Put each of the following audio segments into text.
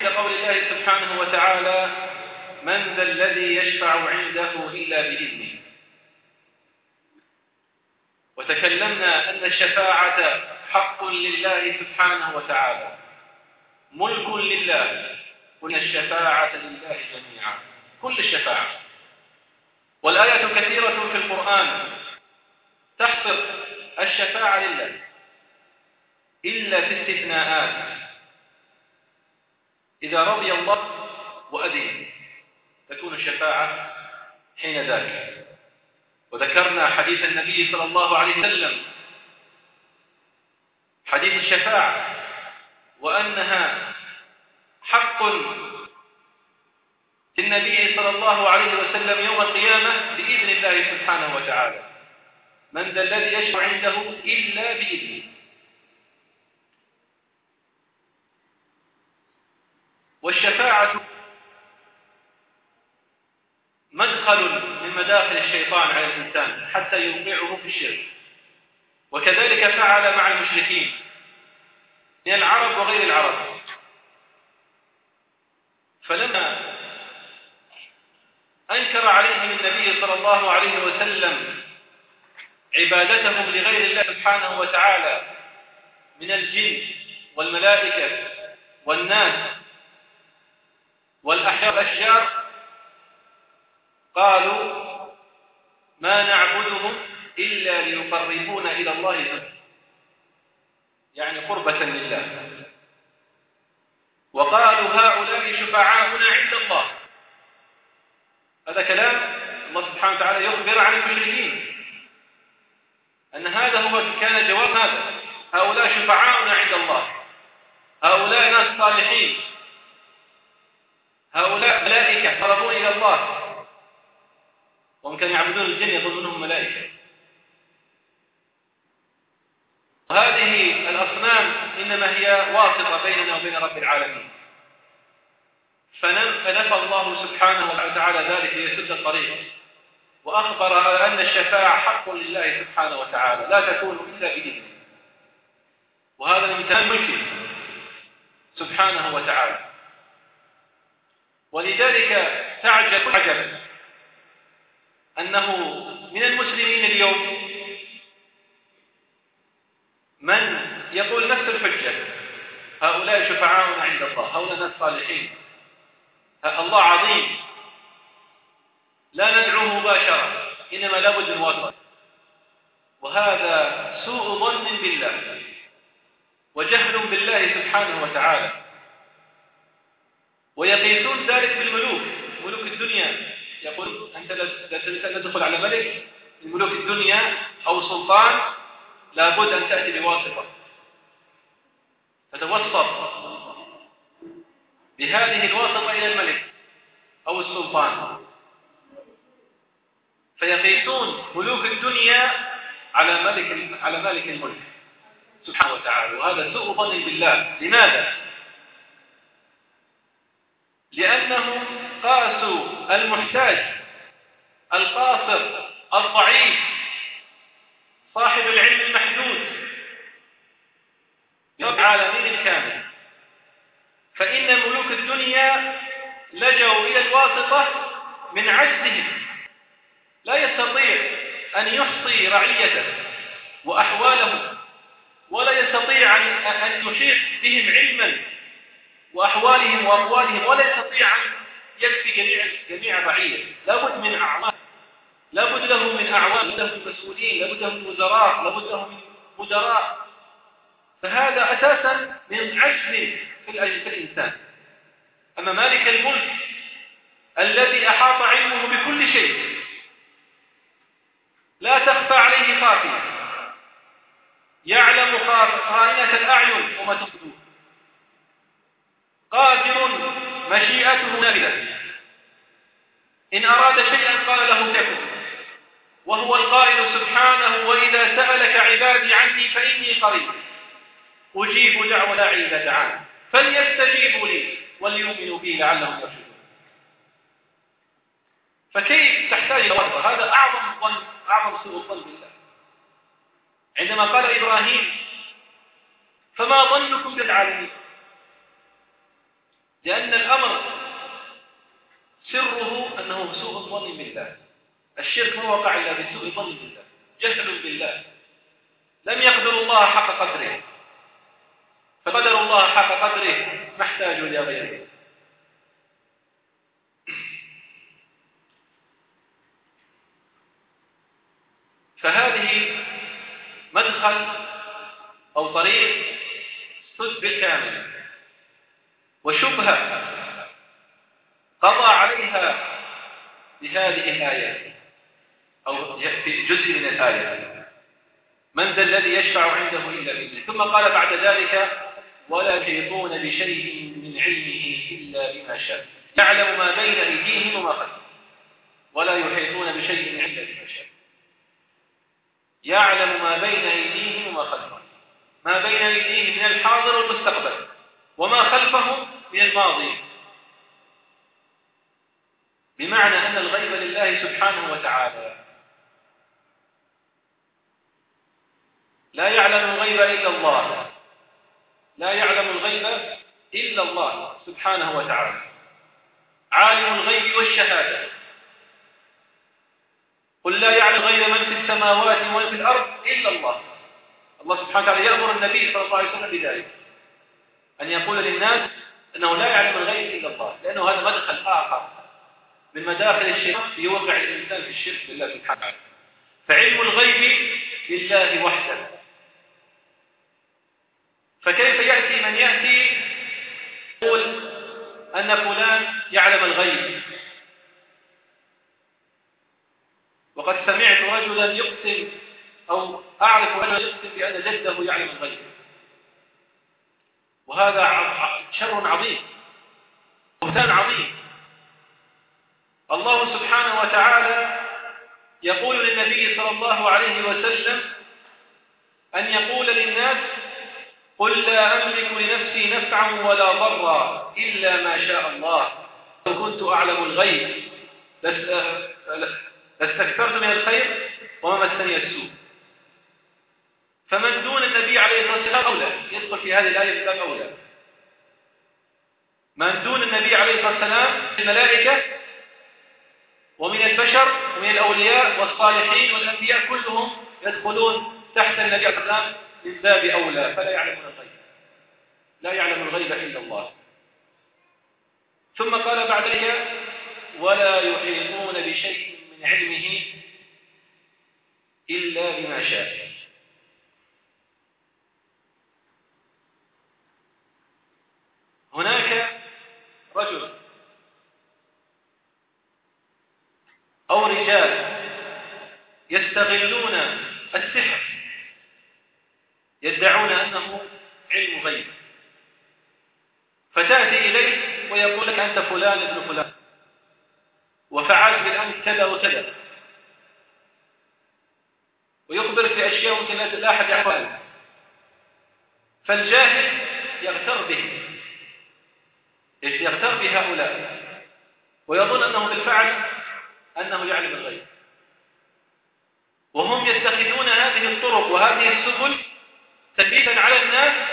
كقول الله سبحانه وتعالى من ذا الذي يشفع عنده إلا بإذنه. وتكلمنا أن الشفاعة حق لله سبحانه وتعالى ملك لله وإن الشفاعة لله جميعا كل الشفاعة. والآية كثيرة في القرآن تحصر الشفاعة لله إلا في استثناءات. إذا رضي الله وأذن تكون الشفاعة حين ذاك. وذكرنا حديث النبي صلى الله عليه وسلم. حديث الشفاعة وأنها حق للنبي صلى الله عليه وسلم يوم القيامة بإذن الله سبحانه وتعالى. من ذا الذي يشفع عنده إلا بإذنه. والشفاعة مدخل من مداخل الشيطان على الإنسان حتى يوقعه في الشرك. وكذلك فعل مع المشركين من العرب وغير العرب. فلما أنكر عليهم النبي صلى الله عليه وسلم عبادتهم لغير الله سبحانه وتعالى من الجن والملائكة والناس والأحياء والأشجار قالوا ما نعبدهم إلا ليقربونا إلى الله يعني قربة لله. وقالوا هؤلاء شفعاؤنا عند الله. هذا كلام الله سبحانه وتعالى يخبر عن المشركين أن هذا هو كان جواب هذا. هؤلاء شفعاؤنا عند الله. هؤلاء ناس صالحين. هؤلاء ملائكة قربون إلى الله. وهم كانوا يعبدون الجن يظنونهم ملائكة. وهذه الأصنام إنما هي واسطة بيننا وبين رب العالمين. فنفى الله سبحانه وتعالى ذلك ليسد الطريق. وأخبر أن الشفاعة حق لله سبحانه وتعالى لا تكون إلا بإذنه. وهذا تمام ملكه سبحانه وتعالى. ولذلك تعجب عجب أنه من المسلمين اليوم من يقول نفس الحجة. هؤلاء شفعاؤنا عند الله هؤلاء ناس صالحين الله عظيم. لا ندعوه مباشرة إنما لابد من وهذا سوء ظن بالله وجهل بالله سبحانه وتعالى. ذلك بالملوك ملوك الدنيا. يقول أنت لا تدخل على ملك ملوك الدنيا أو سلطان لابد أن تأتي بواسطة. فتوسط بهذه الواسطة إلى الملك أو السلطان. فيقيسون ملوك الدنيا على ملك على مالك الملك. سبحانه وتعالى. وهذا سوء ظن بالله. لماذا؟ لأنهم قاسوا المحتاج القاصر الضعيف صاحب العلم المحدود رب العالمين الكامل. فإن ملوك الدنيا لجوا إلى الواسطة من عجزهم. لا يستطيع أن يحصي رعيته وأحواله ولا يستطيع أن يحيط بهم علما وأحوالهم وأقوالهم ولا يستطيع أن يكفي جميع جميع رعية لابد من أعمال. لابد له من أعوان لابد له من مسؤولين. لابد له من وزراء. لابد له من مدراء. فهذا أساسا من عجز في الإنسان. أما مالك الملك الذي أحاط علمه بكل شيء لا تخفى عليه خافية. يعلم خائنة الأعين وما تصدور قادر مشيئته نافذة إن أراد شيئا قال له تكن وهو القائل سبحانه وإذا سألك عبادي عني فإني قريب. أجيب دعوة داعي إذا فليستجيبوا لي وليؤمنوا بي لعلهم يرشدون. فكيف تحتاج إلى وحدة هذا أعظم الظن أعظم سوء الظن بالله. عندما قال إبراهيم فما ظنكم بالعالمين؟ لأن الأمر سره أنه سوء الظن بالله. الشرك ما وقع إلا بسوء الظن بالله. جهل بالله. لم يقدر الله حق قدره. فقدر الله حق قدره ما إلى غيره. فهذه مدخل أو طريق سد بالكامل. وشبهة قضى عليها بهذه الآية أو في جزء من الآية. من ذا الذي يشفع عنده إلا بإذنه. ثم قال بعد ذلك ولا يحيطون بشيء من علمه إلا بما شاء. يعلم ما بين أيديهم وما خلفهم. ولا يحيطون بشيء إلا بما شاء. يعلم ما بين أيديهم وما خلفهم. ما بين أيديهم من الحاضر والمستقبل. وما خلفهم من الماضي. بمعنى أن الغيب لله سبحانه وتعالى. لا يعلم الغيب إلا الله. لا يعلم الغيب إلا الله سبحانه وتعالى. عالم الغيب والشهادة. قل لا يعلم غير من في السماوات ومن في الأرض إلا الله. الله سبحانه وتعالى يأمر النبي صلى الله عليه وسلم بذلك. أن يقول للناس أنه لا يعلم الغيب إلا الله لأنه هذا مدخل آخر من مداخل الشرك يوقع الإنسان في الشرك بالله سبحانه وتعالى. فعلم الغيب لله وحده. فكيف يأتي من يأتي؟ يقول أن فلان يعلم الغيب. وقد سمعت رجلا يقسم أو أعرف رجلا يقسم بأن جده يعلم الغيب. وهذا شر عظيم بهتان عظيم. الله سبحانه وتعالى يقول للنبي صلى الله عليه وسلم أن يقول للناس قل لا أملك لنفسي نفعا ولا ضرا إلا ما شاء الله. لو كنت أعلم الغيب لاستكثرت من الخير وما مسني السوء. فمن دون النبي عليه الصلاة والسلام أولى يدخل في هذه الآية باب أولى من دون النبي عليه الصلاة والسلام الملائكة ومن البشر ومن الأولياء والصالحين والأنبياء كلهم يدخلون تحت النبي عليه الصلاة والسلام من باب أولى فلا يعلمون الغيب. لا يعلم الغيب إلا الله. ثم قال بعد ذلك ولا يحيطون بشيء من علمه إلا بما شاء. هناك رجل أو رجال يستغلون السحر يدعون أنه علم غيب. فتأتي إليه ويقول لك أنت فلان ابن فلان. وفعلت بالأمس كذا وكذا. ويخبرك بأشياء ممكن لا أحد يعرفها فالجاهل يغتر به. يغتر بهؤلاء ويظن أنه بالفعل أنه يعلم الغيب. وهم يتخذون هذه الطرق وهذه السبل تثبيتا على الناس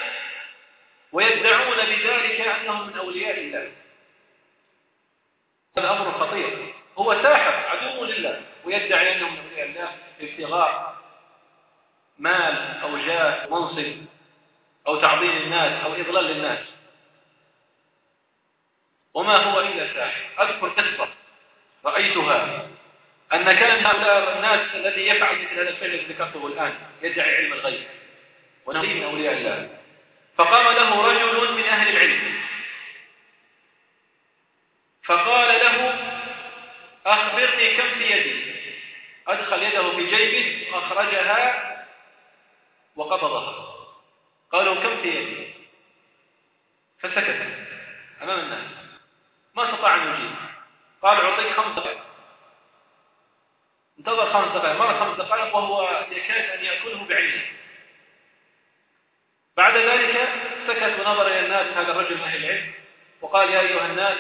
ويدعون بذلك أنهم من أولياء الله. هذا أمر خطير. هو ساحر عدو لله ويدعي أنه من أولياء الله ابتغاء مال أو جاه منصب أو تعظيم الناس أو إضلال للناس وما هو إلا ساحر. أذكر قصة رأيتها. أن كان هؤلاء الناس الذي يفعل مثل هذا الفعل الذي ذكرته الآن يدعي علم الغيب ونبي من أولياء الله. فقام له رجل من أهل العلم. فقال له أخبرني كم في يدي. أدخل يده في جيبه وأخرجها وقبضها. قالوا كم في يدي؟ فسكت أمام الناس. ما استطاع أن يجيب. قال أعطيك خمس دقائق. انتظر خمس دقائق. مر خمس دقائق وهو يكاد أن يأكله بعينه. بعد ذلك سكت ونظر إلى الناس هذا الرجل أهل العلم؟ وقال يا أيها الناس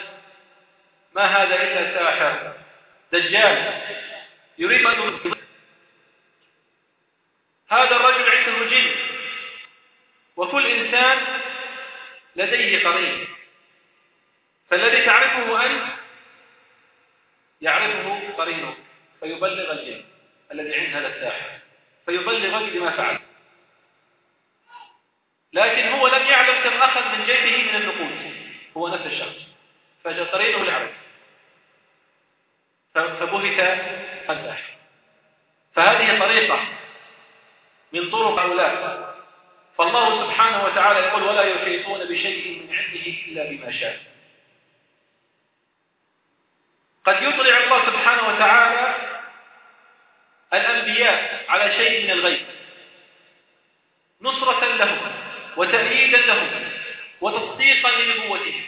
ما هذا إلا ساحر دجال يريد أن هذا الرجل عنده جن وكل إنسان لديه قرين. فالذي تعرفه أنت يعرفه قرينه فيبلغ الجن الذي عند هذا الساحر فيبلغ بما فعل. لكن هو لم يعلم كم أخذ من جيبه من النقود هو نفس الشخص فجطرينه العرب فبهت الساحر فهذه طريقة من طرق هؤلاء فالله سبحانه وتعالى يقول ولا يحيطون بشيء من علمه إلا بما شاء. قد يطلع الله سبحانه وتعالى الأنبياء على شيء من الغيب. نصرة لهم وتأييدا لهم وتصديقا لنبوتهم.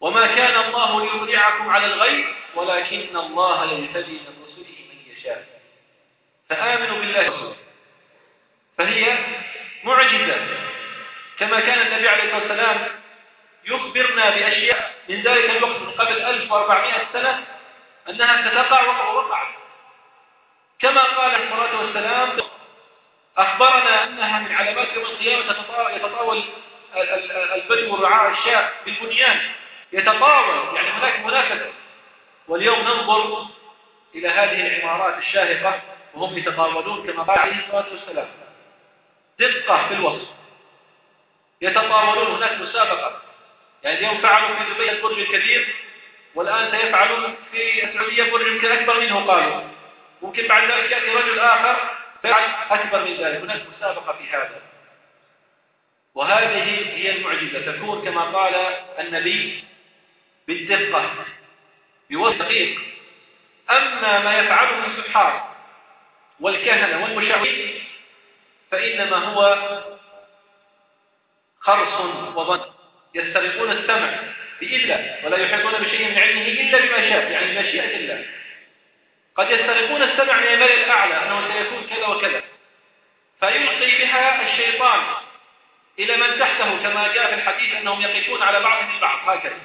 وما كان الله ليطلعكم على الغيب ولكن الله يهتدي من رسله من يشاء. فآمنوا بالله فهي معجزة. كما كان النبي عليه الصلاة والسلام يخبرنا بأشياء من ذلك الوقت من قبل 1400 سنة أنها ستقع وقعت كما قال عليه الصلاة والسلام أخبرنا أنها من علامات يوم القيامة يتطاول البدو رعاء الشاء بالبنيان. يتطاول يعني هناك منافسة. واليوم ننظر إلى هذه العمارات الشاهقة وهم يتطاولون كما قال عليه الصلاة والسلام. دقة في الوصف يتطاولون هناك مسابقة. يعني اليوم فعلوا في دبي البرج الكبير والآن سيفعلون في السعودية برج يمكن أكبر منه قالوا. ممكن بعد ذلك يأتي رجل آخر فعل أكبر من ذلك. هناك مسابقة في هذا. وهذه هي المعجزة. تكون كما قال النبي بالدقة بوثقيق أما ما يفعله السحار والكهنة والمشاورين فإنما هو خرص وظن. يسترقون السمع بإلا ولا يحيطون بشيء من علمه إلا بما شاء يعني مشيئة الله. قد يسترقون السمع من الأعلى أنه سيكون كذا وكذا. فيلقي بها الشيطان إلى من تحته كما جاء في الحديث أنهم يقفون على بعضهم البعض هكذا.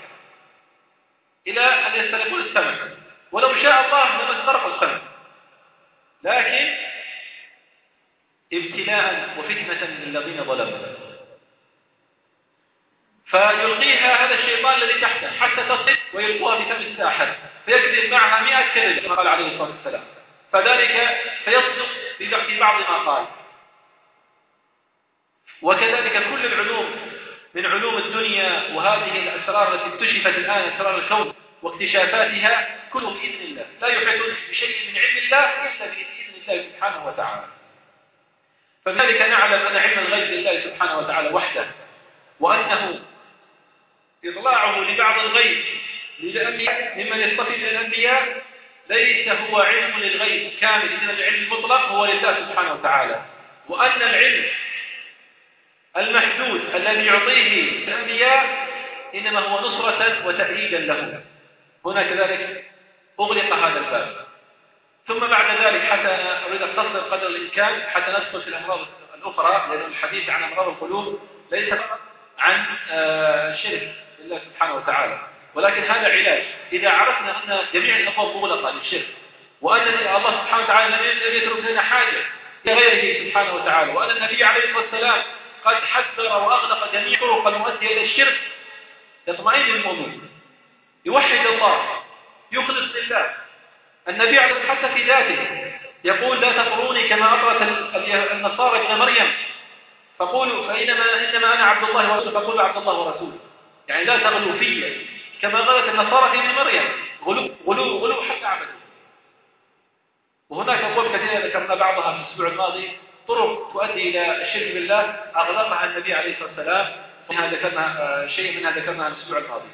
إلى أن يسترقون السمع. ولو شاء الله لما استرقوا السمع. لكن ابتلاء وفتنة للذين ظلموا. فيلقيها هذا الشيطان الذي تحته حتى تصل ويلقوها بفم الساحر فيكذب معها مئة كذب كما قال عليه الصلاة والسلام فذلك فيصدق في بعض ما قال. وكذلك كل العلوم من علوم الدنيا وهذه الأسرار التي اكتشفت الآن أسرار الكون واكتشافاتها كله بإذن الله. لا يحيطون بشيء من علم الله إلا بإذن الله سبحانه وتعالى. فبذلك نعلم أن علم الغيب لله سبحانه وتعالى وحده وأنه إطلاعه لبعض الغيب. ممن يصطفي من الأنبياء ليس هو علم للغيب كامل. إذن العلم المطلق هو لله سبحانه وتعالى. وأن العلم المحدود الذي يعطيه الأنبياء إنما هو نصرة وتأييدا له هنا كذلك أغلق هذا الباب. ثم بعد ذلك حتى أريد أختصر قدر الإمكان حتى ندخل في الأمراض الأخرى لأن الحديث عن أمراض القلوب ليس فقط عن الشرك آه، لله سبحانه وتعالى. ولكن هذا علاج. إذا عرفنا أن جميع الأبواب مغلقة للشرك وأن الله سبحانه وتعالى لم يترك لنا حاجة لغيره سبحانه وتعالى وأن النبي عليه الصلاة والسلام قد حذر وأغلق جميع طرق المؤدية إلى الشرك يطمئن الموضوع يوحد الله يخلص لله. النبي عليه حتى في ذاته يقول لا تطروني كما أطرت النصارى ابن مريم. فقولوا فإنما إنما أنا عبد الله ورسوله. فقولوا عبد الله ورسوله. يعني لا تغلوا في كما غلت النصارى في ابن مريم. غلو غلو غلو حتى عبدوا وهناك أبواب كثيرة ذكرنا بعضها في الأسبوع الماضي. طرق تؤدي إلى الشرك بالله. أغلقها النبي عليه الصلاة والسلام. ومنها ذكرنا آه، شيء منها ذكرناها الأسبوع الماضي.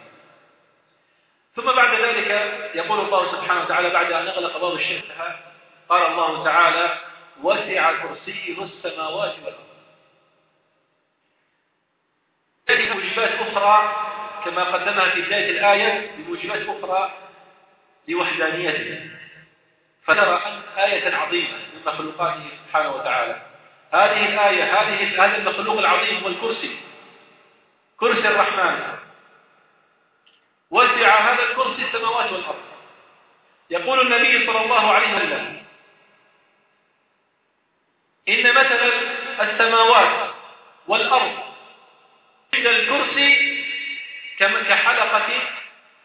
ثم بعد ذلك يقول الله سبحانه وتعالى بعد أن أغلق باب الشرك قال الله تعالى وسع كرسيه السماوات والأرض. هذه موجبات أخرى كما قدمها في بداية الآية بموجبات أخرى لوحدانيته فترى أن آية عظيمة من مخلوقاته سبحانه وتعالى. هذه الآية هذه هذا المخلوق العظيم هو الكرسي. كرسي الرحمن. وسع هذا الكرسي السماوات والأرض. يقول النبي صلى الله عليه وسلم إن مثل السماوات والأرض عند الكرسي كحلقة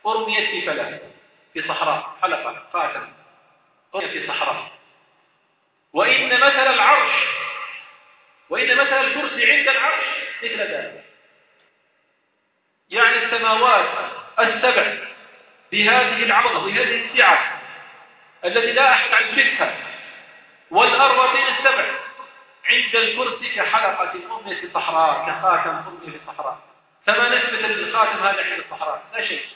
أرميت في فلاة في صحراء. حلقة خاتم أرميت في صحراء. وإن مثل العرش وإن مثل الكرسي عند العرش مثل ذلك. يعني السماوات السبع بهذه العظمة وهذه السعة التي لا أحد يدركها والأرضين السبع. عند الكرسي كحلقة أمية في الصحراء كخاتم أمية في الصحراء. فما نسبة للخاتم هذا عند الصحراء؟ لا شيء.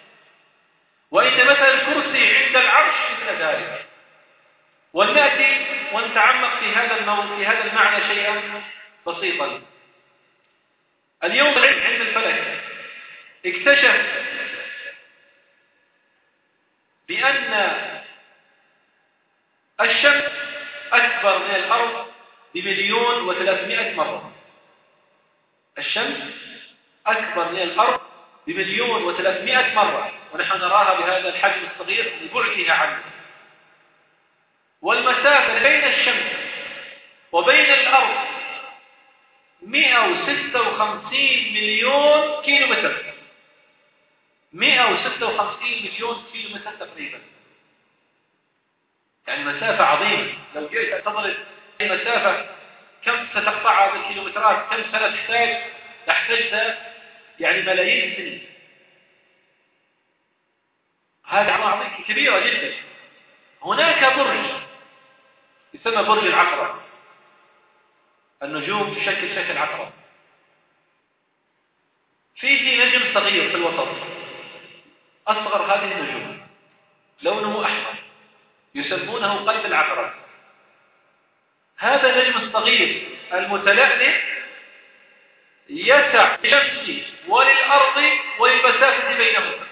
وإن مثل الكرسي عند العرش مثل ذلك. ولنأتي ونتعمق في هذا الموضوع في هذا المعنى شيئا بسيطا. اليوم العلم عند الفلك. اكتشف بأن الشمس أكبر من الأرض بمليون وثلاثمائة مرة. الشمس أكبر من الأرض بمليون وثلاثمائة مرة ونحن نراها بهذا الحجم الصغير لبعدها عنه. والمسافة بين الشمس وبين الأرض 156 مليون كيلو متر 156 مليون كيلو متر تقريبا. يعني مسافة عظيمة. لو جئت تضرب المسافة. كم ستقطعها بالكيلومترات؟ كم سنة تحتاج؟ تحتاج يعني ملايين السنين. هذه عظيمة كبيرة جدا. هناك برج يسمى برج العقرب. النجوم تشكل شكل عقرب. فيه نجم صغير في الوسط. أصغر هذه النجوم. لونه أحمر. يسمونه قلب العقرب. هذا النجم الصغير المتلألئ يسع للشمس وللأرض وللمسافة بينهما.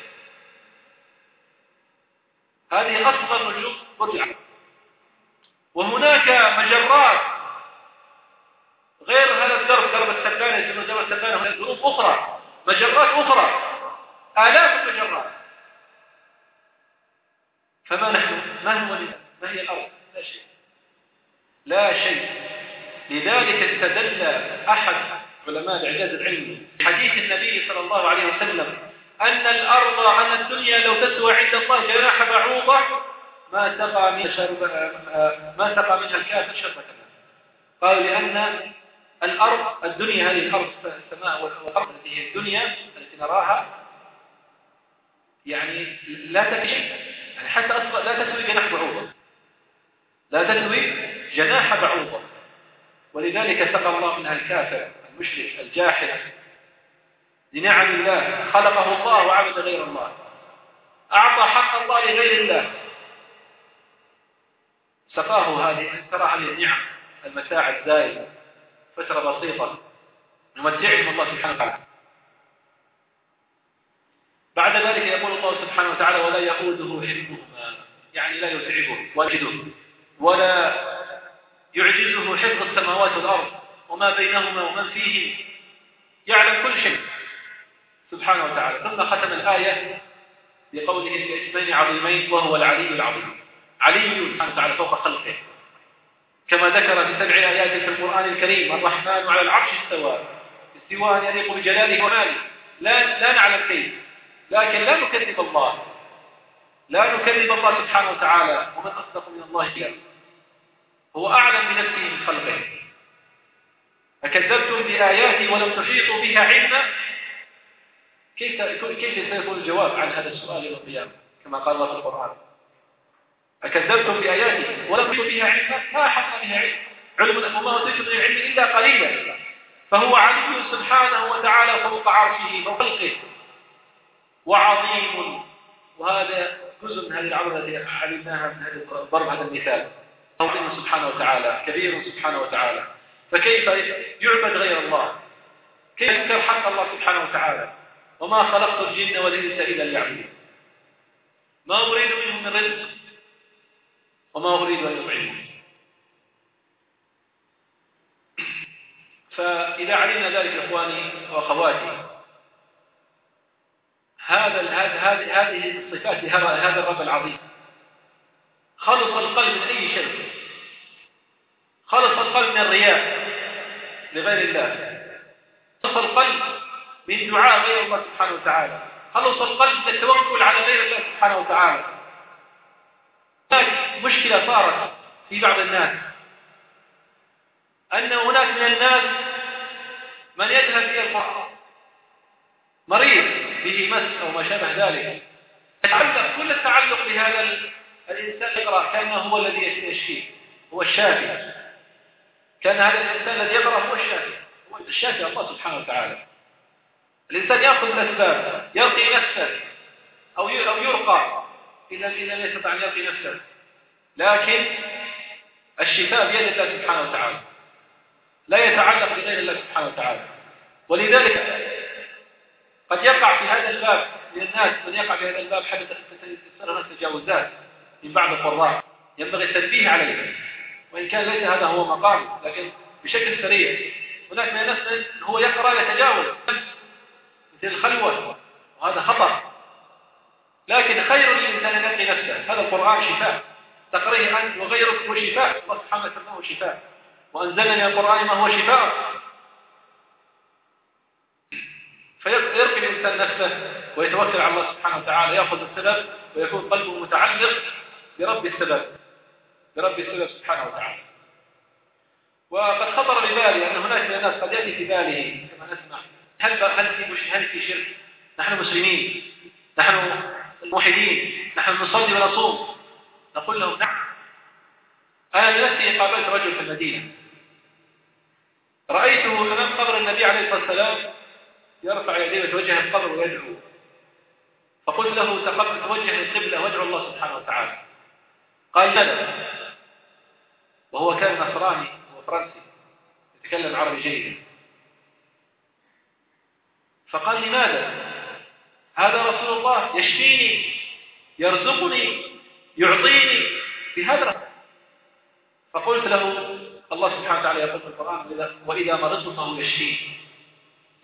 هذه أصغر نجوم العقرب وهناك مجرات غير هذا الدرب درب السكانة يسمى درب السكانة هناك ظروف أخرى. مجرات أخرى آلاف المجرات. فما نحن؟ ما هو ما هي الأرض؟ لا شيء. لا شيء. لذلك استدل أحد علماء الإعجاز العلمي حديث النبي صلى الله عليه وسلم أن الأرض أن الدنيا لو تسوى عند الله جناح بعوضة ما سقى من شرب ما سقى منها الكافر شربة قالوا لأن الأرض الدنيا هذه الأرض السماء والأرض التي هي الدنيا التي نراها يعني لا تكفي يعني حتى لا تسوي جناح بعوضة. لا تسوي جناح بعوضة. ولذلك سقى الله منها الكافر المشرك الجاحد. لنعم الله خلقه الله وعبد غير الله. أعطى حق الله لغير الله. سقاه هذه ترى هذه النعم المتاع الزائل فترة بسيطة. يمتعهم الله سبحانه وتعالى. بعد ذلك يقول الله سبحانه وتعالى ولا يؤوده حفظهما. يعني لا يتعبه واجده ولا يعجزه حفظ السماوات والأرض وما بينهما ومن فيه يعلم كل شيء. سبحانه وتعالى. ثم ختم الآية بقوله باسمين عظيمين وهو العلي العظيم. علي سبحانه وتعالى فوق خلقه. كما ذكر في سبع آيات في القرآن الكريم الرحمن على العرش استوى. استواء يليق بجلاله وماله. لا لا نعلم كيف. لكن لا نكذب الله. لا نكذب الله سبحانه وتعالى. ومن أصدق من الله قيلا هو أعلم بنفسه من خلقه. أكذبتم بآياتي ولم تحيطوا بها علما؟ كيف كيف سيكون الجواب عن هذا السؤال يوم القيامة؟ كما قال الله في القرآن. أكذبتم بآياتي ولم تحيطوا بها علما؟ ما أحطنا بها علم. علم الله تحيط به علم إلا قليلا. فهو علي سبحانه وتعالى فوق عرشه فوق خلقه وعظيم. وهذا جزء من هذه العبرة التي علمناها من هذا الضرب هذا المثال. عظيم سبحانه وتعالى كبير سبحانه وتعالى. فكيف يعبد غير الله؟ كيف ينكر حق الله سبحانه وتعالى؟ وما خلقت الجن والإنس إلا ليعبدون. ما أريد منهم من رزق وما أريد أن يطعمون. فإذا علمنا ذلك إخواني وأخواتي هذا هذه الصفات لهذا الرب العظيم. خلص القلب من أي شيء؟ خلص القلب من الرياء لغير الله. خلص القلب من دعاء غير الله سبحانه وتعالى. خلص القلب من التوكل على غير الله سبحانه وتعالى. هناك مشكلة صارت في بعض الناس. أن هناك من الناس من يذهب إلى القرآن مريض به مس أو ما شابه ذلك. يتعلق كل التعلق بهذا الإنسان يقرأ كأنه هو الذي يشفيه. هو الشافي. كان هذا الإنسان الذي يقرأ هو الشافي هو الشافي الله سبحانه وتعالى الإنسان يأخذ الأسباب يرقي نفسه أو أو يرقى إذا إذا لم يستطع أن يرقي نفسه لكن الشفاء بيد الله سبحانه وتعالى لا يتعلق بغير الله سبحانه وتعالى ولذلك قد يقع في هذا الباب للناس من يقع في هذا الباب حدث تجاوزات من بعض القراء ينبغي التنبيه عليه وإن كان ليس هذا هو مقام لكن بشكل سريع. هناك من الناس هو يقرأ يتجاوز. مثل الخلوة وهذا خطر لكن خير للإنسان أن يقي نفسه. هذا القرآن شفاء. تقريه أنت وغيرك هو شفاء. الله سبحانه وتعالى شفاء. وأنزلنا من القرآن ما هو شفاء. فيرقي الإنسان نفسه ويتوكل على الله سبحانه وتعالى. يأخذ السبب ويكون قلبه متعلق برب السبب. برب السبب سبحانه وتعالى. وقد خطر ببالي أن هناك من الناس قد يأتي في باله كما نسمع هل هل في هل في شرك؟ نحن مسلمين. نحن موحدين نحن نصلي ونصوم. نقول لهم نعم. أنا بنفسي قابلت رجل في المدينة. رأيته أمام قبر النبي عليه الصلاة والسلام يرفع يديه ويتوجه القبر ويدعو. فقلت له تقبل توجه القبلة وادعو الله سبحانه وتعالى. قال لا وهو كان نصراني وفرنسي يتكلم عربي جيدا. فقال لماذا هذا رسول الله يشفيني يرزقني يعطيني بهذا فقلت له الله سبحانه وتعالى يقول في القرآن وإذا مرضت فهو يشفيني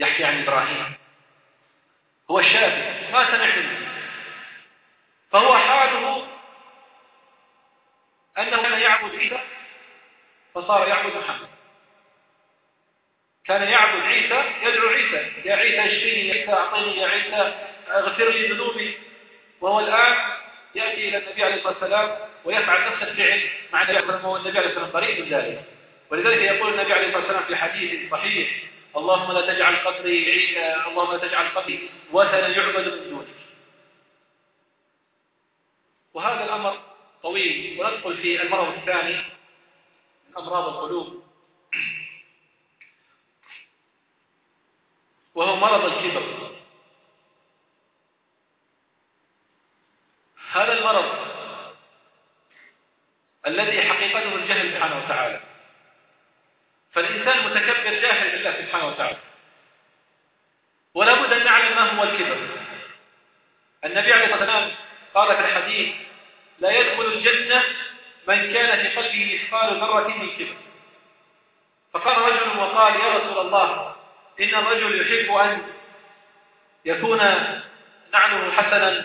يحكي عن إبراهيم. هو الشافي ما سمعت منه. فهو حاله أنه كان يعبد عيسى. فصار يعبد محمد. كان يعبد عيسى يدعو عيسى. يا عيسى اشفيني يا عيسى اعطيني يا عيسى اغفر لي ذنوبي. وهو الآن يأتي إلى النبي عليه الصلاة والسلام ويفعل نفس الفعل مع النبي عليه الصلاة والسلام. قريب من ذلك. ولذلك يقول النبي عليه الصلاة والسلام في حديث صحيح اللهم لا تجعل قبري اللهم لا تجعل قبري وثنا يعبد من دونك. وهذا الأمر طويل وندخل في المرض الثاني. من أمراض القلوب. وهو مرض الكبر هذا المرض الذي حقيقته الجهل سبحانه وتعالى. فالإنسان متكبر جاهل بالله سبحانه وتعالى. ولا بد أن نعلم ما هو الكبر. النبي عليه الصلاة والسلام قال في الحديث لا يدخل الجنة من كان في قلبه مثقال ذرة من كبر. فقال رجل وقال يا رسول الله إن الرجل يحب أن يكون نعله حسنا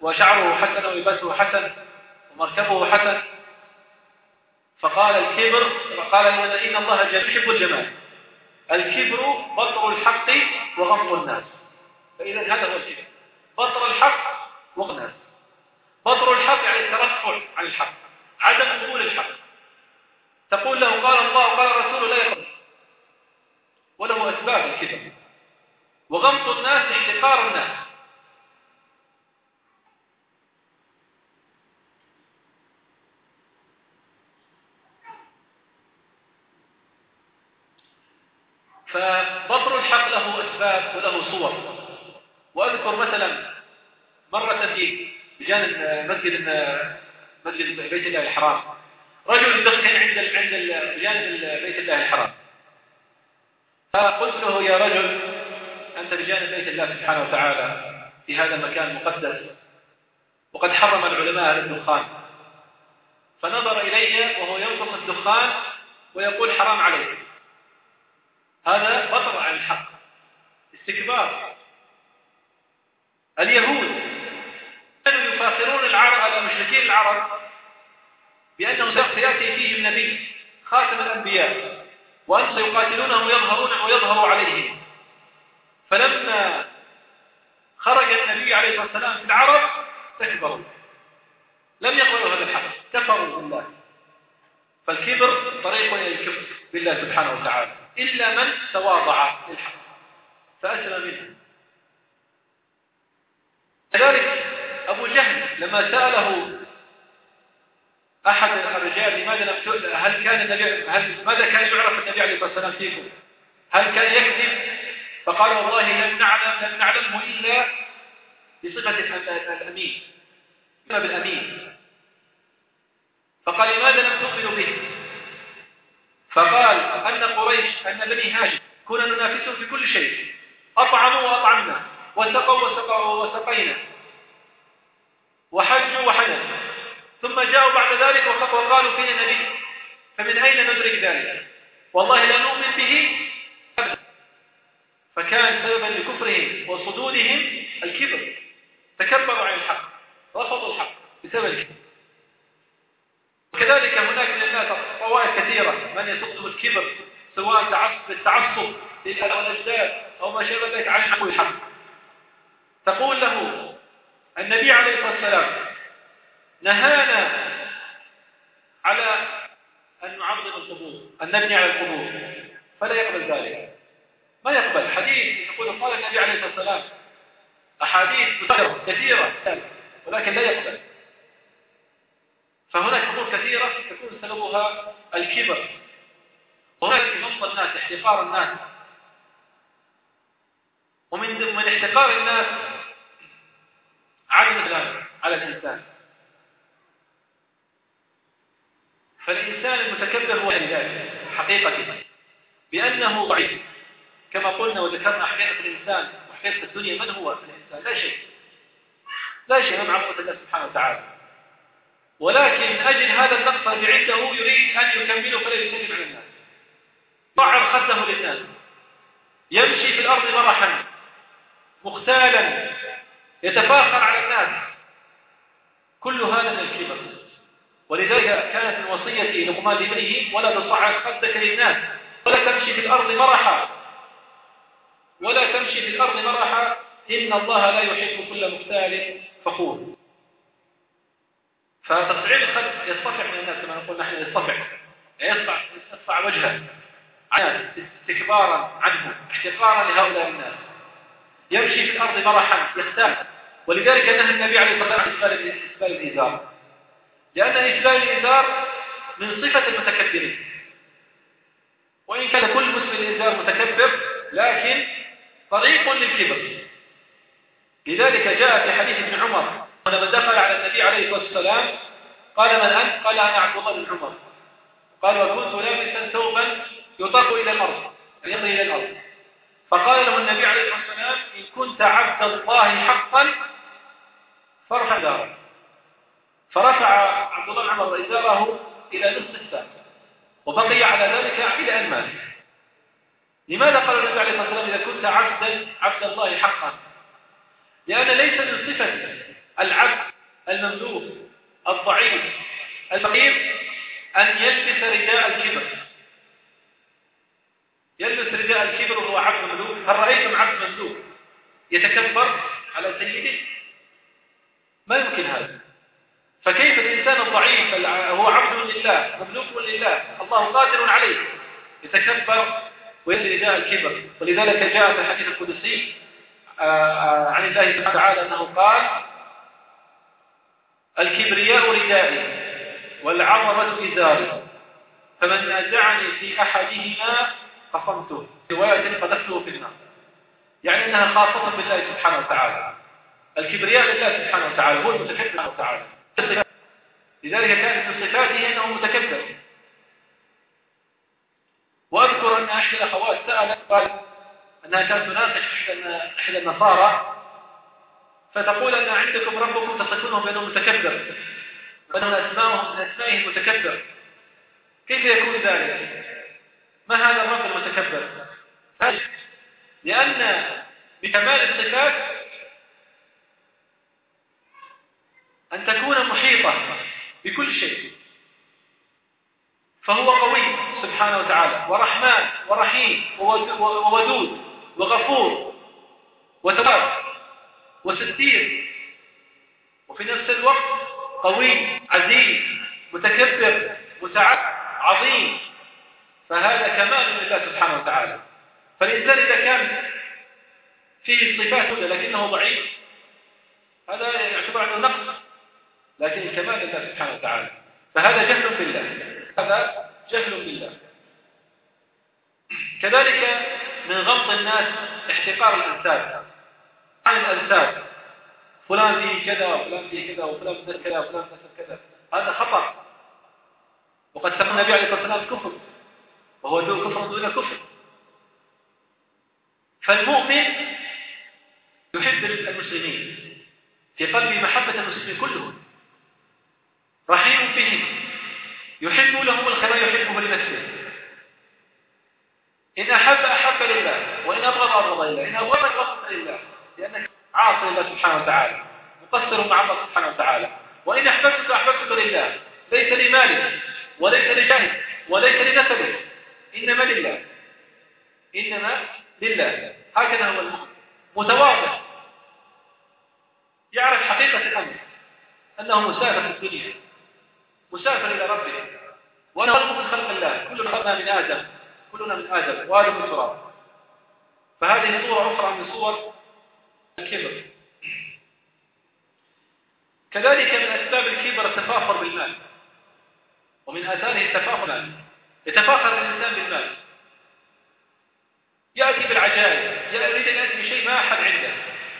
وشعره حسن ولباسه حسن ومركبه حسن. فقال الكبر فقال إن الله يحب الجمال. الكبر بطر الحق وغمط الناس. فإذا هذا هو الكبر. بطر الحق وغمط الناس. بطر الحق يعني الترفع عن الحق. عدم قبول الحق. تقول له قال الله وقال الرسول لا يقبل. وله أسباب الكبر وغمط الناس احتقار الناس. فبطر الحق له أسباب وله صور. وأذكر مثلا مرة في بجانب مسجد مسجد بيت الله الحرام. رجل دخل عند عند بجانب بيت الله الحرام. فقلت له يا رجل أنت بجانب بيت الله سبحانه وتعالى في هذا المكان المقدس وقد حرم العلماء الدخان. فنظر إلي وهو ينقص الدخان ويقول حرام عليك. هذا بطر عن الحق استكبار. اليهود مشركين العرب بأنه سيأتي فيهم نبي خاتم الأنبياء وأن سيقاتلونهم ويظهرون ويظهروا عليهم. فلما خرج النبي والسلام في العرب استكبروا لم يقبلوا هذا الحق كفروا بالله. فالكبر طريق إلى الكبر بالله سبحانه وتعالى. إلا من تواضع للحق فأسلم منه. كذلك أبو جهل لما سأله أحد الرجال لماذا لم هل كان النبي هل ماذا كان يعرف النبي عليه الصلاة والسلام فيكم؟ هل كان يكذب؟ فقال والله لم نعلم لم نعلمه إلا بصفة الأمين بالأمين فقال لماذا لم تؤمنوا به؟ فقال أن قريش أن بني هاشم كنا ننافسهم في كل شيء أطعموا وأطعمنا وسقوا وسقوا وسقينا وحجوا وحجوا ثم جاءوا بعد ذلك وقالوا فينا نبي. فمن أين ندرك ذلك؟ والله لا نؤمن به فكان سببا لكفرهم وصدودهم الكبر. تكبروا عن الحق. رفضوا الحق بسبب الكبر. وكذلك هناك من الناس طوائف كثيرة من يصدهم الكبر سواء بالتعصب للأجداد أو ما شابه ذلك عن حق الحق. تقول له النبي عليه الصلاة والسلام نهانا على أن نعظم القبور أن نبني على القبور فلا يقبل ذلك. ما يقبل؟ حديث يقول قال النبي عليه الصلاة والسلام أحاديث كثيرة ولكن لا يقبل. فهناك أمور كثيرة تكون سببها الكبر. وهناك غمض الناس احتقار الناس. ومن من احتقار الناس عدم الكلام على الإنسان. فالإنسان المتكبر هو ذلك حقيقة بأنه ضعيف. كما قلنا وذكرنا حقيقة الإنسان وحقيقة الدنيا من هو الإنسان؟ لا شيء. لا شيء أمام عظمة الله سبحانه وتعالى. ولكن أجل هذا النقص الذي عنده يريد أن يكمله فلا يسلم على الناس. ضعر خده للناس. يمشي في الأرض مرحا مختالا. يتفاخر على الناس. كل هذا من الكبر. ولذلك كانت الوصية لقمان لابنه ولا تصعد خدك للناس ولا تمشي في الأرض مرحا. ولا تمشي في الأرض مرحا. إن الله لا يحب كل مختال فخور. فتصعيد الخد يصطفع من الناس كما نقول نحن يصطفع يصفع يصفع وجهه. استكبارا عنه احتقارا لهؤلاء الناس. يمشي في الأرض مرحا يختال ولذلك نهى النبي عليه الصلاة والسلام عن إسبال الإزار. لأن إسبال الإزار من صفة المتكبرين. وإن كان كل مسلم الإزار متكبر لكن طريق للكبر. لذلك جاء في حديث ابن عمر لما دخل على النبي عليه الصلاة والسلام قال من أنت؟ قال أنا عبد الله بن عمر. قال وكنت لابسا ثوبا يطرق إلى الأرض يمضي إلى الأرض. فقال له النبي عليه الصلاة والسلام إن كنت عبد الله حقا فارفع دارك فرفع عبد الله بن عمر إزاره إلى نصف الساق وبقي على ذلك إلى أن مات. لماذا قال النبي عليه الصلاة والسلام إذا كنت عبدا عبد الله حقا؟ لأن ليس من صفة العبد المملوك الضعيف الفقير أن يلبس رداء الكبر. يلبس رداء الكبر وهو عبد مملوك هل رأيتم عبد مملوك يتكبر على سيده؟ ما يمكن هذا. فكيف الإنسان الضعيف؟ هو عبد لله مملوك لله الله قادر عليه. يتكبر ويلبس رداء الكبر. ولذلك جاء في الحديث القدسي آه، آه، عن الله وتعالى أنه قال الكبرياء ردائي والعظمة إزاري فمن نازعني في أحدهما قصمته رواية قذفته في النار. يعني أنها خاصة بالله سبحانه وتعالى. الكبرياء لله سبحانه وتعالى هو المتكبر وتعالى. لذلك كانت من صفاته أنه متكبر. وأذكر أن أحد الأخوات سألت قال أنها كانت تناقش إحدى النصارى فتقول أن عندكم ربكم تصفونهم بأنه متكبر. وأنه أسمائهم من أسمائه متكبر. كيف يكون ذلك؟ ما هذا الرب المتكبر؟ لأن بكمال الصفات أن تكون محيطة بكل شيء. فهو قوي سبحانه وتعالى ورحمن ورحيم وودود وغفور وتواب وستير. وفي نفس الوقت قوي عزيز متكبر متعب عظيم. فهذا كمال لله سبحانه وتعالى. فالإنسان إذا كان فيه صفات لكنه ضعيف. هذا يعتبر عنه نقص لكن الكمال لله سبحانه وتعالى. فهذا جهل بالله هذا جهل بالله كذلك من غمط الناس احتقار الأنساب. عن الأنساب. فلان فيه كذا وفلان فيه كذا وفلان مثل كذا وفلان مثل كذا. هذا خطأ. وقد سمى النبي عليه الصلاة والسلام كفر وهو كفر دون كفر. فالمؤمن يحب المسلمين في قلبه محبة المسلمين كلهم. رحيم بهم. يحب لهم الخير يحبه لنفسه. إن أحب أحب لله وإن أبغض أبغض لله إن أبغض أبغض لله لأنك عاصي لله سبحانه وتعالى مقصر مع الله سبحانه وتعالى. وإن أحببتك أحببتك لله ليس لمالك وليس لجاهك وليس لنسبك. إنما لله. إنما لله. هكذا هو المؤمن متواضع. يعرف حقيقة الأمر. أنه مسافر في الدنيا. مسافر إلى ربه. وأنا خلق من خلق الله. كلنا خلقنا من آدم. كلنا من آدم. وآدم من تراب. فهذه صورة أخرى من صور الكبر. كذلك من أسباب الكبر التفاخر بالمال. ومن آثاره التفاخر بالمال. يتفاخر الإنسان بالمال. يأتي بالعجائب. يريد أن يأتي بشيء ما أحد عنده.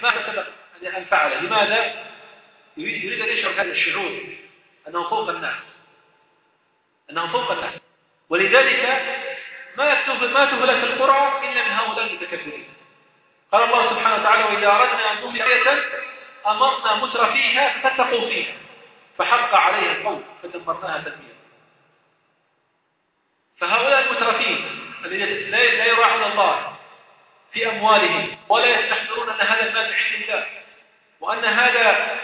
ما سبق أن فعله لماذا؟ يريد أن يشعر هذا الشعور. أنه فوق الناس. أنه فوق الناس. ولذلك ما ما تهلك القرى إلا من هؤلاء المتكبرين. قال الله سبحانه وتعالى وإذا أردنا أن نهلك قرية أمرنا متر فيها فاتقوا فيها. فحق عليها القول فدمرناها تدميرا فهؤلاء المترفين الذين لا يراعون الله في أموالهم ولا يستحضرون أن هذا المال من عند الله وأن هذا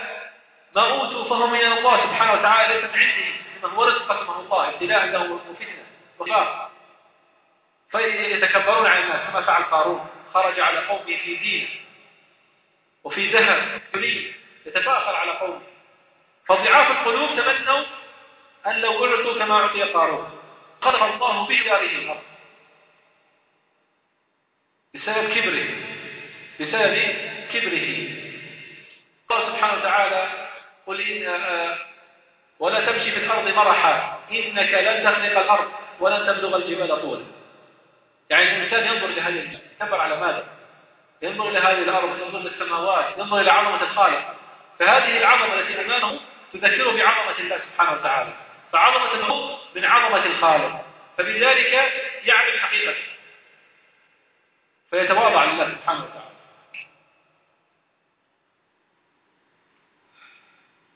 ما أوتوا فهو من الله سبحانه وتعالى ليس من عندهم إنما هو رزق قسمه الله ابتلاء لهم وفتنة وخلاف فيتكبرون على الناس كما فعل قارون خرج على قومه في دين وفي ذهب يريد يتفاخر على قومه. فضعاف القلوب تمنوا أن لو أعطوا كما أعطي قارون. خلق الله به داره الأرض بسبب كبره. بسبب كبره. قال سبحانه وتعالى قل إن آه، ولا تمشي في الأرض مرحا. إنك لن تخلق الأرض ولن تبلغ الجبال طولا. يعني الإنسان ينظر لهذه ينظر على ماذا؟ ينظر إلى هذه الأرض ينظر للسماوات ينظر إلى عظمة الخالق. فهذه العظمة التي أمامه تذكره بعظمة الله سبحانه وتعالى. فعظمة الموت من عظمة الخالق فبذلك يعلم حقيقته فيتواضع لله سبحانه وتعالى.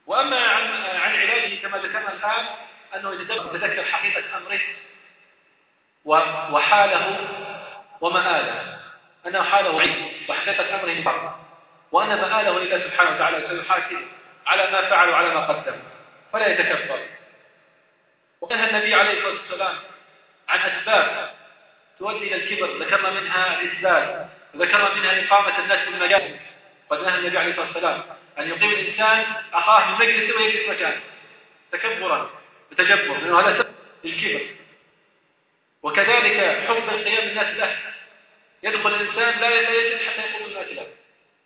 وأما عن عن علاجه كما ذكرنا الآن أنه يتذكر حقيقة أمره وحاله ومآله. أنه حاله عيد وحقيقة أمره فرق وأن مآله لله سبحانه وتعالى سيحاسب على ما فعل وعلى ما قدم. فلا يتكبر. ونهى النبي عليه الصلاة والسلام عن أسباب تؤدي إلى الكبر ذكرنا منها الإسبال وذكرنا منها إقامة الناس في المجالس. قد نهى النبي عليه الصلاة والسلام أن يقيم الإنسان أخاه من مجلس ويجلس مكانه تكبرا وتجبر لأنه هذا سبب الكبر وكذلك حب القيام الناس له. يدخل الإنسان لا يجلس حتى يقوم الناس له.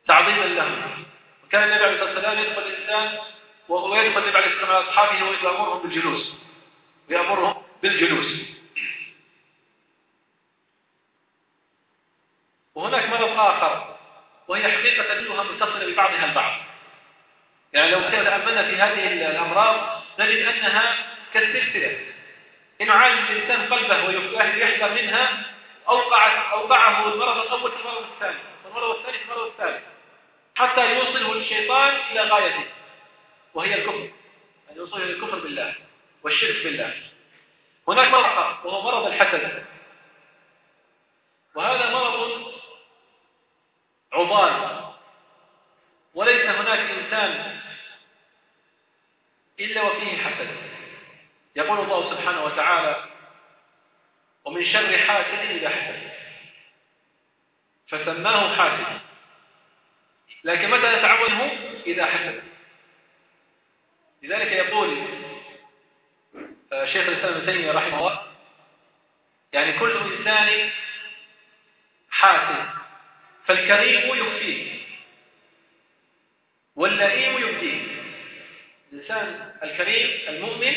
تعظيما له. وكان النبي عليه الصلاة والسلام يدخل الإنسان وهو يدخل النبي عليه الصلاة والسلام أصحابه ويأمرهم بالجلوس. ويأمرهم بالجلوس. وهناك مرض آخر وهي حقيقة كلها متصلة ببعضها البعض. يعني لو تأملنا في هذه الأمراض نجد أنها كالسلسلة. إن عالم الإنسان قلبه ويحذر منها أوقع أوقعه المرض الأول في المرض الثاني. والمرض الثاني في المرض الثالث. حتى يوصله الشيطان إلى غايته وهي الكفر. أن يوصله إلى الكفر بالله. والشرك بالله. هناك مرض وهو مرض الحسد. وهذا مرض عضال. وليس هناك إنسان إلا وفيه حسد. يقول الله سبحانه وتعالى ومن شر حاسد إذا حسد فسماه حاسد. لكن متى نتعوده إذا حسد. لذلك يقول شيخ الإسلام ابن تيمية رحمه الله يعني كل إنسان حاسد فالكريم يخفيه واللئيم يبديه. الإنسان الكريم المؤمن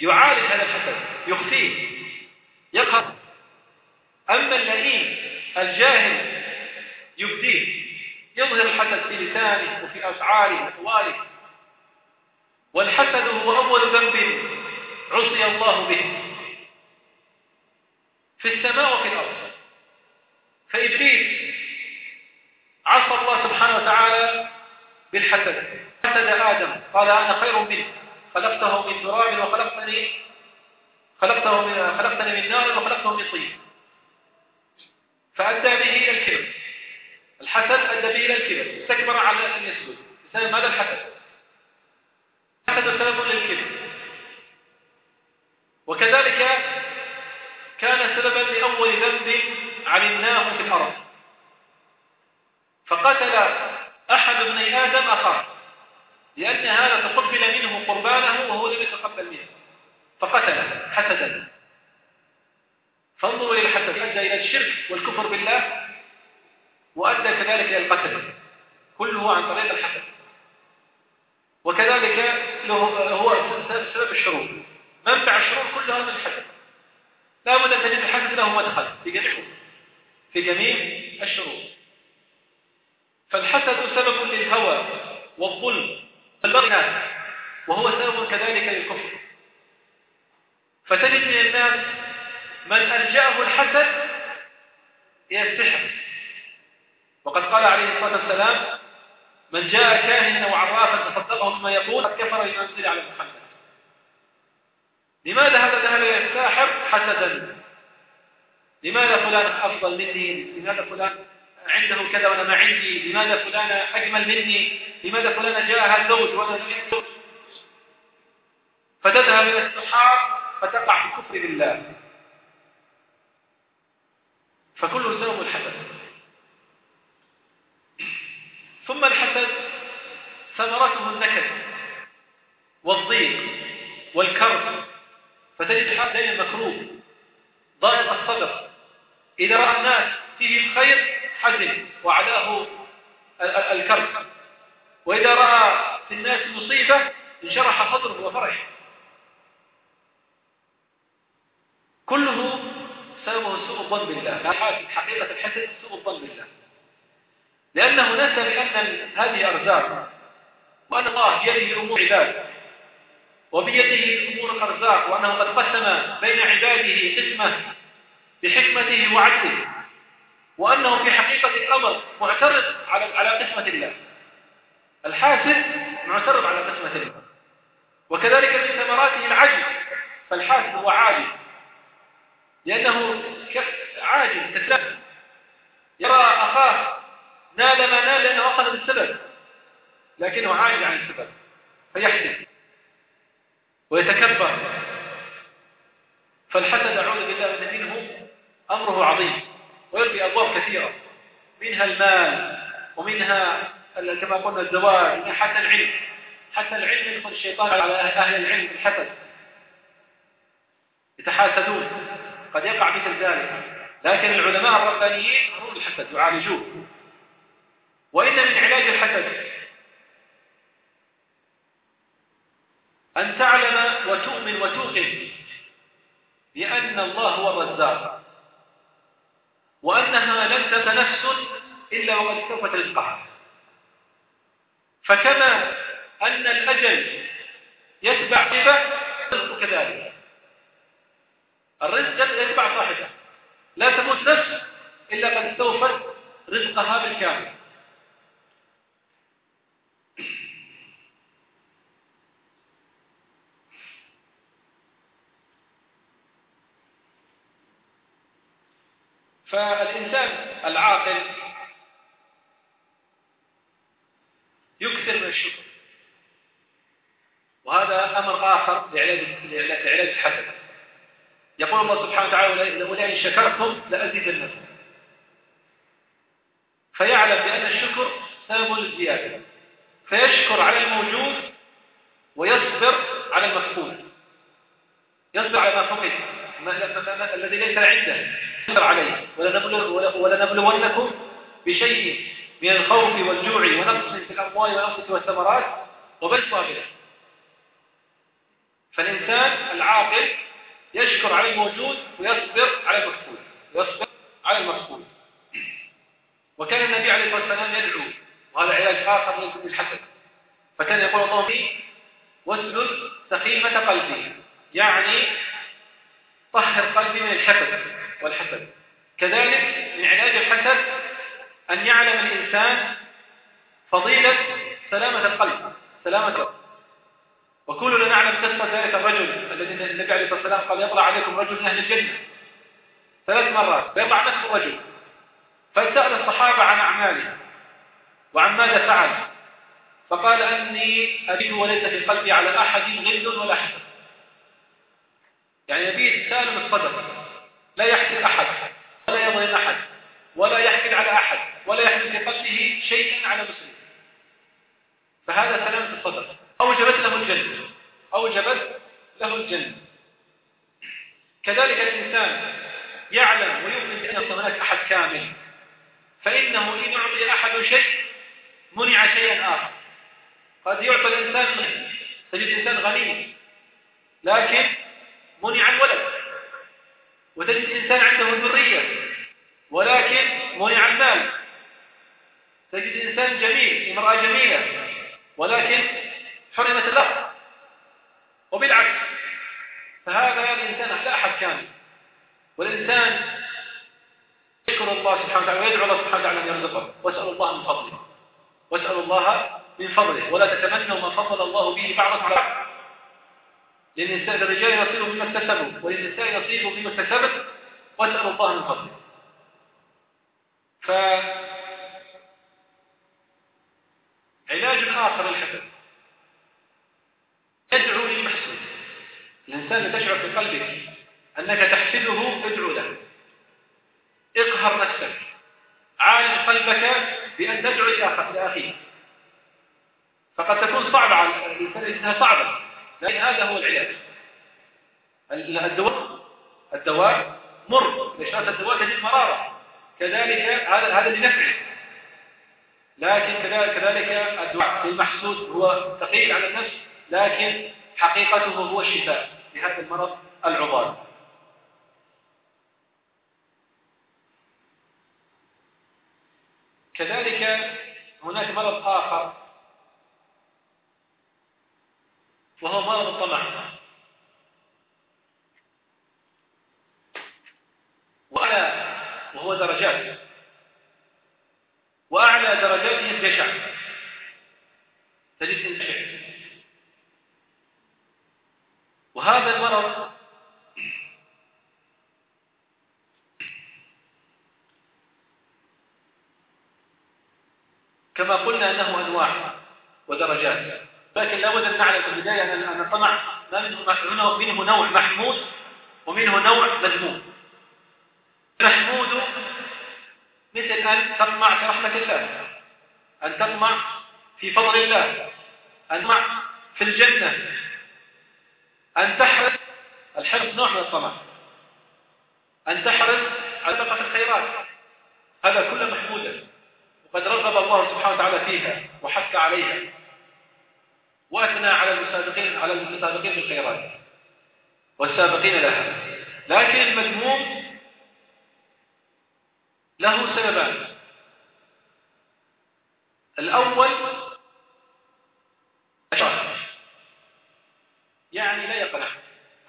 يعالج هذا الحسد يخفيه يقهر. أما اللئيم الجاهل يبديه يظهر الحسد في لسانه وفي أفعاله وأقواله. والحسد هو أول ذنب عصي الله به. في السماء وفي الأرض. فإبليس عصى الله سبحانه وتعالى بالحسد. حسد آدم. قال أنا خير منه. خلقته من تراب وخلقتني خلقته من خلقتني من نار وخلقته من طين. فأدى به إلى الكبر. الحسد أدى به إلى الكبر. استكبر على أن يسجد. ماذا الحسد؟ الحسد سبب للكبر. وكذلك كان سببا لأول ذنب علمناه في الأرض. فقتل أحد ابني آدم أخاه لأن هذا تقبل منه قربانه وهو لم يتقبل منه. فقتله حسدا. فانظروا إلى الحسد أدى إلى الشرك والكفر بالله وأدى كذلك إلى القتل كله عن طريق الحسد. وكذلك هو سبب الشرور. منبع الشرور كلها من الحسد لا بد أن تجد الحسد له مدخل في جميع في جميع الشرور. فالحسد سبب للهوى والظلم والبغي وهو سبب كذلك للكفر. فتجد من الناس من ألجأه الحسد هي السحر وقد قال عليه الصلاة والسلام من جاء كاهنا وعرافا فصدقه بما يقول قد كفر بما أنزل على محمد. لماذا هذا ذهب إلى الساحر حسدا؟ لماذا فلان أفضل مني؟ لماذا فلان عنده كذا وأنا ما عندي؟ لماذا فلان أجمل مني؟ لماذا فلان جاءها زوج وأنا لم زوج فتذهب إلى السحار فتقع في كفر بالله. فكله سبب الحسد. ثم الحسد ثمرته النكد والضيق والكرب. فتجد الحال دائما مكروه. ضائق الصدر. إذا رأى الناس فيه الخير حزن وعلاه الكرب. وإذا رأى في الناس مصيبة انشرح صدره وفرح كله سببه سوء الظن بالله. حقيقة الحسد سوء الظن بالله. لأنه نسى بأن هذه أرزاق وأن الله بيده أمور عباده وبيده أمور الأرزاق وأنه قد قسم بين عباده قسمة بحكمته وعدله وأنه في حقيقة الأمر معترض على على قسمة الله. الحاسد معترض على قسمة الله. وكذلك من ثمراته العجز فالحاسد هو عاجز لأنه عاجز كسلان. يرى أخاه نال ما نال لأنه أخذ بالسبب لكنه عاجز عن السبب فيحسد ويتكبر. فالحسد أعوذ بالله من منه أمره عظيم ويلقي أبواب كثيرة منها المال ومنها كما قلنا الزواج حتى العلم حتى العلم يدخل الشيطان على أهل العلم بالحسد يتحاسدون. قد يقع مثل ذلك. لكن العلماء الربانيين يرون الحسد يعالجوه وإن من علاج الحسد أن تعلم وتؤمن وتوقن بأن الله هو الرزاق وأنها لن تتنفس إلا وقد استوفت رزقها فكما أن الأجل يتبع صفة الرزق كذلك. الرزق يتبع صاحبه لا تموت نفس إلا قد استوفت رزقها بالكامل. فالإنسان العاقل يكثر من الشكر. وهذا أمر آخر لعلاج الحسد. يقول الله سبحانه وتعالى ولئن شكرتم لأزيدنكم. فيعلم بأن الشكر سبب للزيادة. فيشكر على الموجود ويصبر على المفقود. يصبر على ما فقد الذي ليس عنده. يصبر عليه. ولنبلونكم بشيء من الخوف والجوع ونقص في الأموال ونقص والثمرات وبل صابرين فالإنسان العاقل يشكر على الموجود ويصبر على المفقود ويصبر على المفقود وكان النبي عليه الصلاة والسلام يدعو وهذا علاج آخر للحسد فكان يقول اللهم واسلل سخيمة قلبي. يعني طهر قلبي من الحسد. والحسد. كذلك من علاج الحسد أن يعلم الإنسان فضيلة سلامة القلب سلامة القلب. وكلنا نعلم قصة ذلك الرجل الذي النبي عليه الصلاة والسلام قال يطلع عليكم رجل من أهل الجنة. ثلاث مرات فيطلع نفس الرجل فسأل الصحابة عن أعماله وعن ماذا فعل؟ فقال أني أبيه وليس في قلبي على أحد غل ولا حسد. يعني نبي سالم الصدر. لا يحسد أحد ولا يظلم أحد ولا يحقد على أحد ولا يحمل في قلبه شيئا على مسلم. فهذا سلامة الصدر. أوجبت له الجنة. أوجبت له الجنة. كذلك الإنسان يعلم ويؤمن بأن هناك أحد كامل. فإنه إن أعطي أحد شيء منع شيئا آخر. قد يعطى الإنسان تجد الإنسان غني لكن منع الولد. وتجد الإنسان عنده ذرية ولكن منع المال تجد إنسان جميل امرأة جميلة ولكن حرمت الأرض وبالعكس. فهذا الإنسان لا أحد كامل والإنسان يشكر الله سبحانه وتعالى ويدعو الله سبحانه وتعالى أن يرزقه. واسأل الله من فضله. واسأل الله من فضله. ولا تتمنوا ما فضل الله به بعضكم على بعض. للإنسان الرجال يصيب مما اكتسبوا وللنساء يصيب مما اكتسبت واسأل الله من فضله. فعلاج آخر للحسد. ادعو للمحسود الإنسان تشعر في قلبك أنك تحسده ادعو له. اقهر نفسك. عالج قلبك بأن تدعو لأخيك فقد تكون صعبة على الإنسان إنها صعبة. لكن هذا هو العلاج. الدواء الدواء مر. لشرط الدواء تجد مرارة. كذلك هذا هذا لنفعه. لكن كذلك كذلك الدعاء للمحسود هو ثقيل على النفس لكن حقيقته هو الشفاء لهذا المرض العضال. كذلك هناك مرض آخر. وهو مرض الطمع وهو درجات وأعلى درجاته الجشع تجد الجشع وهذا المرض كما قلنا أنه أنواع ودرجات لكن لابد أن نعلم في البداية أن الطمع ما منه منه نوع محمود ومنه نوع مذموم محمود مثل أن تطمع في رحمة الله أن تطمع في فضل الله أن تطمع في الجنة أن تحرص الحرص نوع من الطمع أن تحرص على بقى الخيرات هذا كله محمودا وقد رغب الله سبحانه وتعالى فيها وحث عليها وأثنى على المسابقين على المتسابقين في الخيرات والسابقين لها لكن المذموم له سببان الأول يعني لا يقنع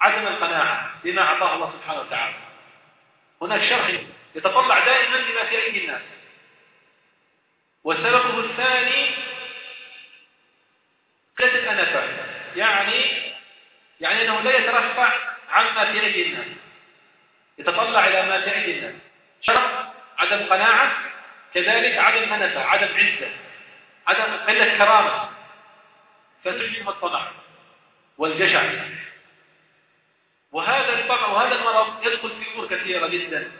عدم القناعة بما أعطاه الله سبحانه وتعالى هناك شرح يتطلع دائما لما في أيدي الناس وسببه الثاني قلة الأنفة يعني يعني يترفع عما في أيدي الناس. يتطلع إلى ما في أيدي الناس. شرح عدم قناعة كذلك عدم أنفة عدم عزة عدم قلة كرامة. فتجيب الطمع والجشع. وهذا الطمع وهذا المرض يدخل في أمور كثيرة جدا.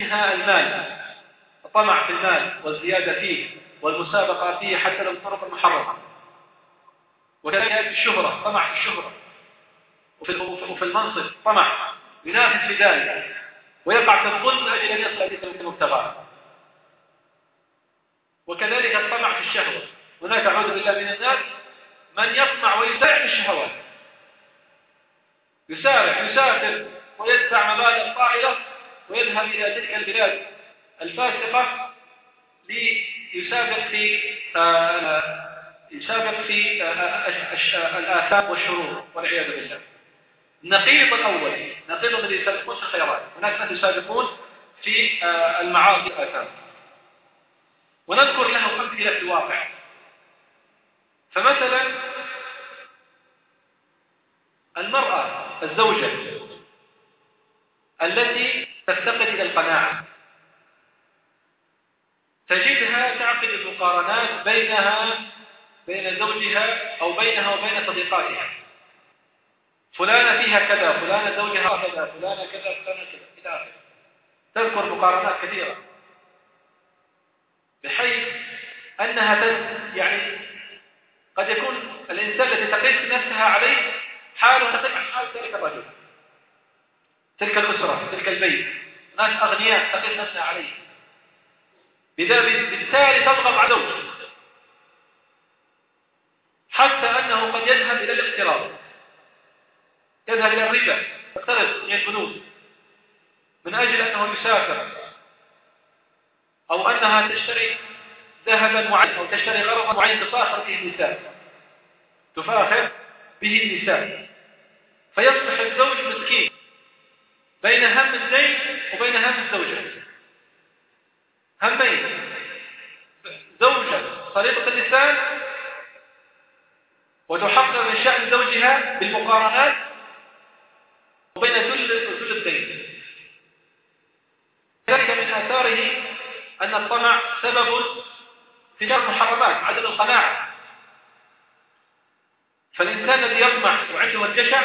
منها المال الطمع في المال والزيادة فيه والمسابقة فيه حتى لو الطرق المحرمة وكذلك الشهرة طمع في الشهرة. وفي المنصب. طمع ينافس في ذلك. ويقع في الظلم لأجل أن يصل إلى المبتغى وكذلك الطمع في الشهوة. هناك اعوذ بالله من الناس من يطمع ويسارع في الشهوات. يسارع يسافر ويدفع مبالغ طائلة ويذهب إلى تلك البلاد الفاسقة ليسابق في آه يسابق في آه، آه، الآثام والشرور والعياذ بالله. النقيض الأول. نقيض الذي يسابقون في الخيرات. هناك ناس يسابقون في آه، المعاصي والآثام ونذكر له أمثلة في الواقع. فمثلا المرأة الزوجة التي تفتقد إلى القناعة. تجدها تعقد المقارنات بينها بين زوجها أو بينها وبين صديقاتها. فلانة فيها كذا فلانة زوجها كذا فلانة كذا فلانة كذا إلى آخره. تذكر مقارنات كثيرة. بحيث أنها يعني قد يكون الإنسان الذي تقيس نفسها عليه حاله تقيس عن حال ذلك الرجل. تلك الأسرة تلك البيت. ناس أغنياء تقيس نفسها عليه. بالتالي تضغط زوج حتى أنه قد يذهب إلى الاقتراض يذهب إلى الربا يقترض من البنوك من أجل أنه يسافر. أو أنها تشتري ذهبا معين أو تشتري غرضا معين تفاخر به النساء. تفاخر به النساء. فيصبح الزوج مسكين. بين هم الزين وبين هم الزوجة همين. زوجة صليبة اللسان وتحقق من شأن زوجها بالمقارنات وبين ذل وذل الدين. ذلك من آثاره أن الطمع سبب جرم المحرمات عدم القناعة. فالإنسان الذي يطمع وعنده الجشع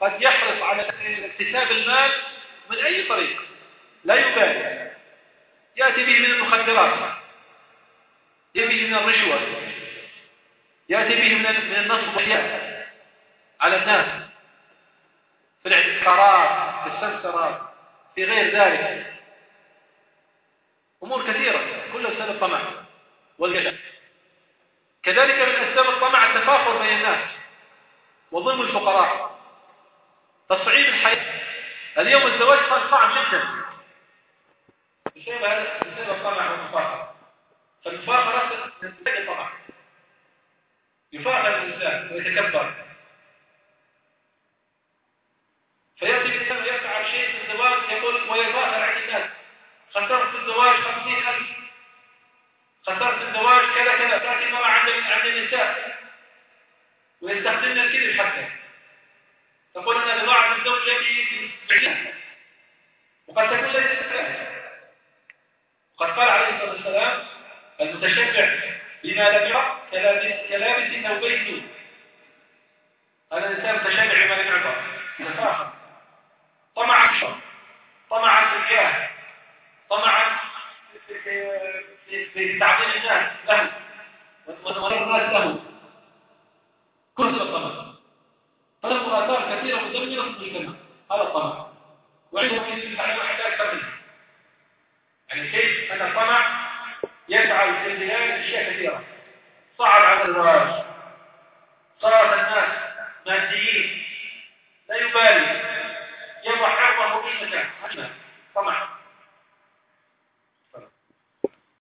قد يحرص على اكتساب المال من أي طريق؟ لا يبالي. يأتي به من المخدرات يأتي به من الرشوة يأتي به من النصب والحياة على الناس. في الاعتقارات في السمسرات في غير ذلك. أمور كثيرة كلها بسبب الطمع والجشع كذلك من أسباب الطمع التفاخر بين الناس وظلم الفقراء. تصعيد الحياة. اليوم الزواج صار صعب جدا. بسبب هذا بسبب الطمع والمفاخرة فالمفاخرة من الطمع يفاخر الإنسان ويتكبر. فيأتي الإنسان ويفعل شيء في الزواج يقول ويظاهر عن الناس خسرت الزواج خمسين ألف. خسرت الزواج كذا كذا. تأتي مرة عند عند النساء. ويستخدمنا الكذب حتى تقول أنا بضاعة الزوج التي بعيدها وقد تكون ليست كذلك وقد قال عليه الصلاة والسلام المتشبع بما لم يرى كلابس ثوبين هذا الإنسان متشبع بما لم يعطى تفاخر طمعا في الشر طمعا في الجاه طمعا في تعظيم الناس له. ونظر الناس له. كل الطمع فله آثار كثيرة مدمرة في المجتمع. هذا الطمع وعنده من يجب على لا أكثر منه يعني كيف أن الطمع يفعل في البلاد أشياء كثيرة؟ صعب على الزواج صارت الناس ماديين. لا يبالي. 结果还有个毛病就是安全，怎么？